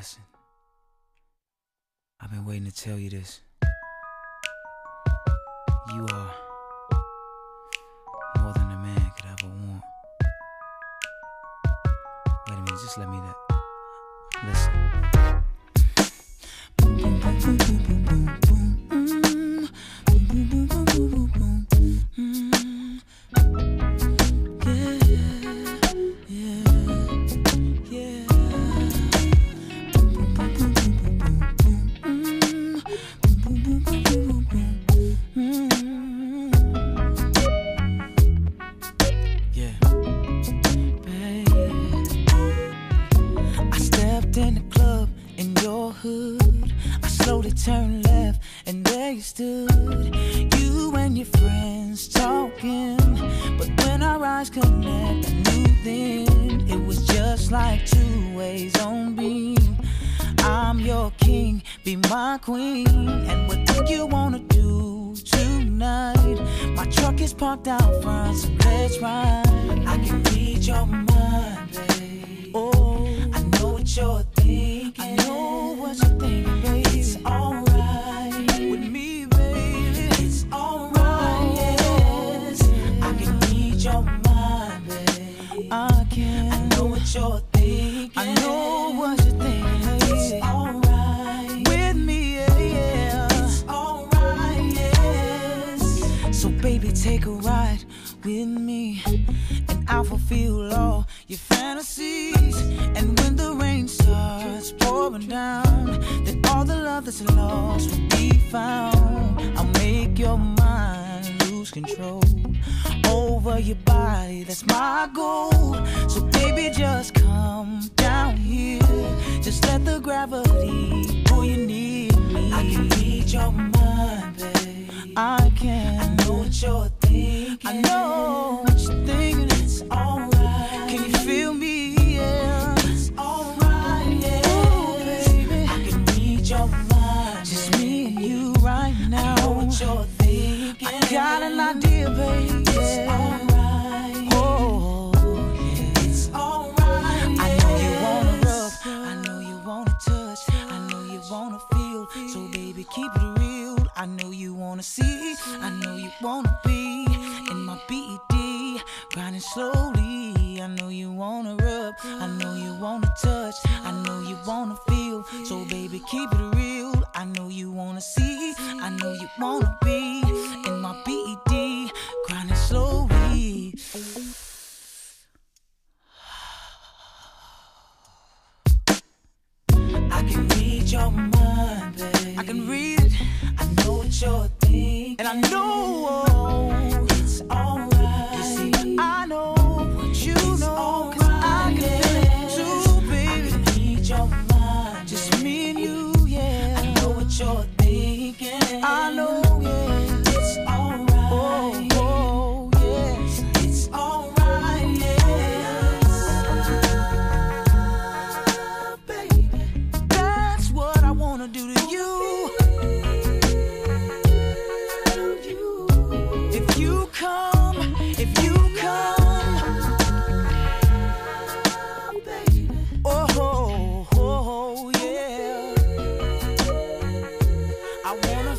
Listen, I've been waiting to tell you this. You are more than a man could ever want. Wait a minute, just let me that. Listen. You and your friends talking. But when our eyes connect, I knew then it was just like two ways on beam. I'm your king, be my queen. And what you wanna do tonight? My truck is parked out front, so let's ride. I can read your mind, babe. With me, and I'll fulfill all your fantasies. And when the rain starts pouring down, then all the love that's lost will be found. I'll make your mind lose control over your body. That's my goal. So baby, just come down here. Just let the gravity pull you near me. I can read your mind, babe. I can. I know what you're thinking. I know what you're thinking. It's alright. Can you feel me? Yeah. It's alright. Yeah. Ooh, baby. I can read your mind. Just me and you right now. I know what you're thinking. I got an idea, baby. It's alright. Oh, yeah. It's alright. I know you wanna rub. I know you wanna touch. I know you wanna feel. So baby, keep it real. I know you wanna see. I know you wanna be BED, grinding slowly. I know you wanna rub. I know you wanna touch. I know you wanna feel. So baby, keep it real. I know you wanna see. I know you wanna be in my BED, grinding slowly. I can read your mind, babe. I can read it. I know what you're thinking. And I know I wanna